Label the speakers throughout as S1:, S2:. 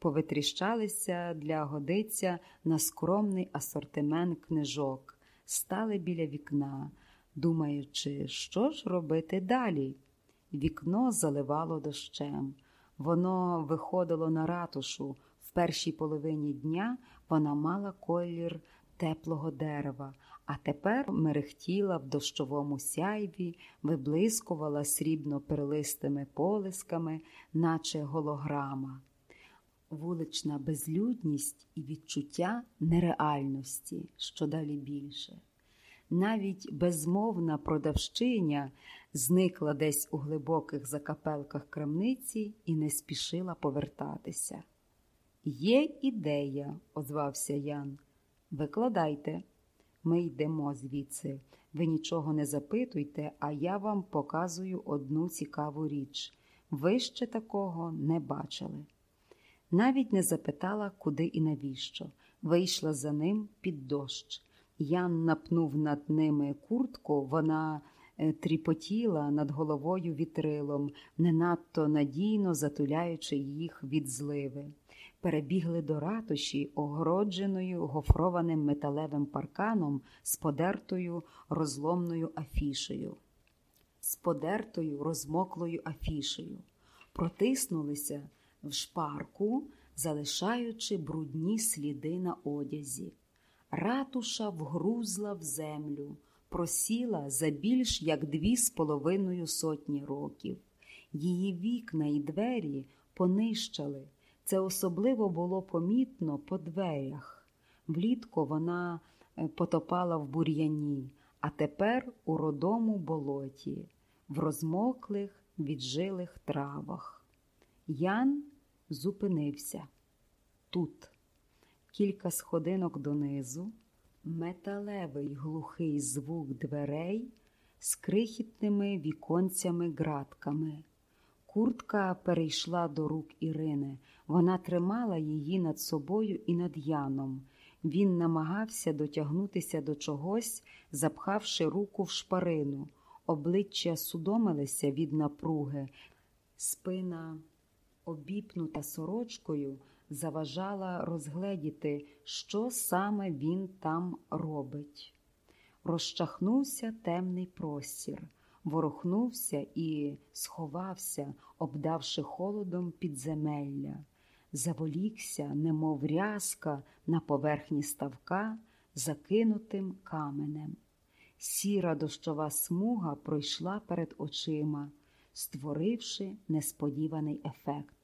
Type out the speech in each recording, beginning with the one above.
S1: повитріщалися для годиця на скромний асортимент книжок, стали біля вікна, думаючи, що ж робити далі. Вікно заливало дощем. Воно виходило на ратушу. В першій половині дня вона мала колір теплого дерева, а тепер мерехтіла в дощовому сяйві, виблискувала срібно перлистими полисками, наче голограма. Вулична безлюдність і відчуття нереальності, що далі більше. Навіть безмовна продавщиня зникла десь у глибоких закапелках крамниці і не спішила повертатися. Є ідея, озвався Ян. Викладайте, ми йдемо звідси. Ви нічого не запитуйте, а я вам показую одну цікаву річ. Ви ще такого не бачили. Навіть не запитала, куди і навіщо. Вийшла за ним під дощ. Ян напнув над ними куртку, вона е, тріпотіла над головою вітрилом, не надто надійно затуляючи їх від зливи. Перебігли до ратуші, огородженою гофрованим металевим парканом з подертою розломною афішею, з подертою розмоклою афішею, протиснулися в шпарку, залишаючи брудні сліди на одязі. Ратуша вгрузла в землю, просіла за більш як дві з половиною сотні років. Її вікна і двері понищали. Це особливо було помітно по дверях. Влітку вона е, потопала в бур'яні, а тепер у родому болоті, в розмоклих, віджилих травах. Ян зупинився тут кілька сходинок донизу, металевий глухий звук дверей з крихітними віконцями ґратками. Куртка перейшла до рук Ірини. Вона тримала її над собою і над Яном. Він намагався дотягнутися до чогось, запхавши руку в шпарину. Обличчя судомилися від напруги, спина, обіпнута сорочкою заважала розгледіти, що саме він там робить. Розчахнувся темний простір, ворухнувся і сховався, обдавши холодом підземелля, заволікся, немов рязка на поверхні ставка, закинутим каменем. Сіра дощова смуга пройшла перед очима, створивши несподіваний ефект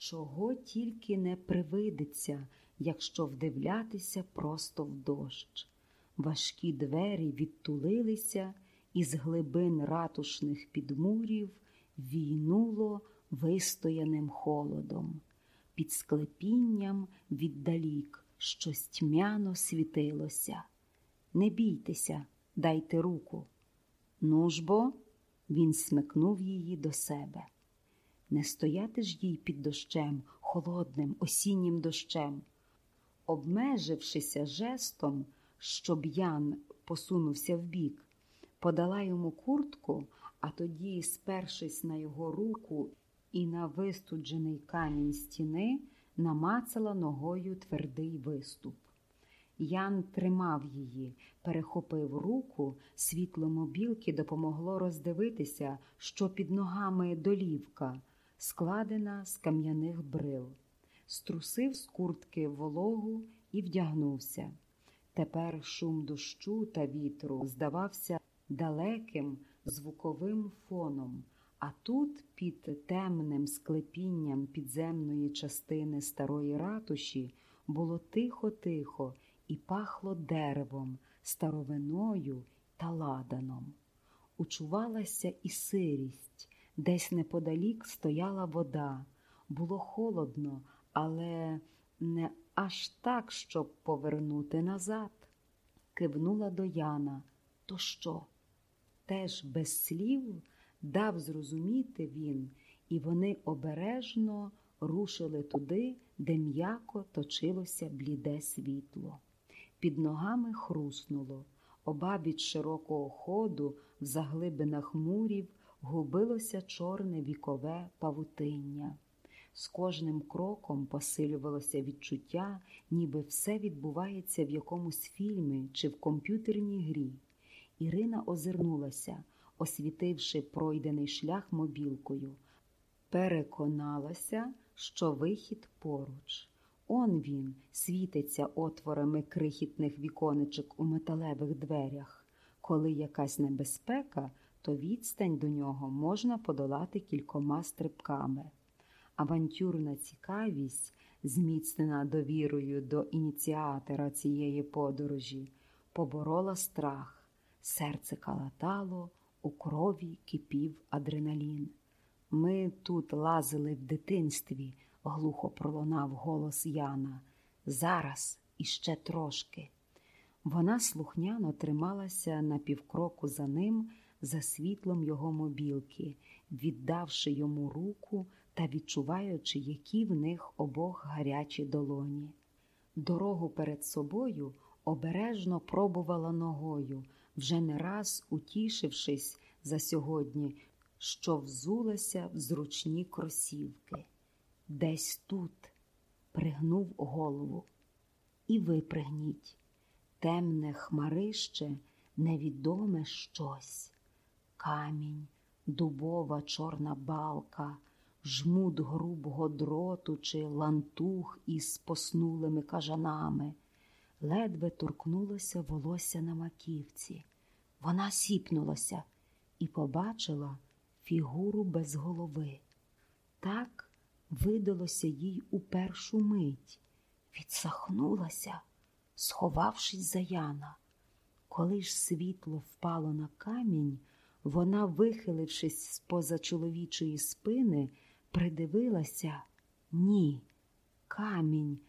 S1: чого тільки не привидиться, якщо вдивлятися просто в дощ. Важкі двері відтулилися, і з глибин ратушних підмурів війнуло вистояним холодом. Під склепінням віддалік щось тьмяно світилося. Не бійтеся, дайте руку. Ну ж бо, він смикнув її до себе. Не стояти ж їй під дощем, холодним, осіннім дощем. Обмежившися жестом, щоб Ян посунувся вбік, подала йому куртку, а тоді, спершись на його руку і на вистуджений камінь стіни, намацала ногою твердий виступ. Ян тримав її, перехопив руку, світло мобілки допомогло роздивитися, що під ногами долівка складена з кам'яних брил, струсив з куртки вологу і вдягнувся. Тепер шум дощу та вітру здавався далеким звуковим фоном, а тут, під темним склепінням підземної частини старої ратуші, було тихо-тихо і пахло деревом, старовиною та ладаном. Учувалася і сирість. Десь неподалік стояла вода. Було холодно, але не аж так, щоб повернути назад. Кивнула до Яна. То що? Теж без слів дав зрозуміти він, і вони обережно рушили туди, де м'яко точилося бліде світло. Під ногами хруснуло, обабіч широкого ходу в заглибинах мурів губилося чорне вікове павутиння. З кожним кроком посилювалося відчуття, ніби все відбувається в якомусь фільмі чи в комп'ютерній грі. Ірина озирнулася, освітивши пройдений шлях мобілкою. Переконалася, що вихід поруч. Он він світиться отворами крихітних віконечок у металевих дверях. Коли якась небезпека, то відстань до нього можна подолати кількома стрибками. Авантюрна цікавість, зміцнена довірою до ініціатора цієї подорожі, поборола страх, серце калатало, у крові кипів адреналін. Ми тут лазили в дитинстві, глухо пролунав голос Яна. Зараз іще трошки. Вона слухняно трималася на півкроку за ним, за світлом його мобілки, віддавши йому руку та відчуваючи, які в них обох гарячі долоні. Дорогу перед собою обережно пробувала ногою, вже не раз утішившись за сьогодні, що взулася в зручні кросівки. Десь тут пригнув голову. І ви пригніть темне хмарище, невідоме щось, камінь, дубова чорна балка, жмут грубого дроту чи лантух із поснулими кажанами. Ледве торкнулося волосся на маківці. Вона сіпнулася і побачила фігуру без голови. Так видалося їй у першу мить, відсахнулася, сховавшись за Яна. Коли ж світло впало на камінь, вона, вихилившись з поза чоловічої спини, придивилася. Ні, камінь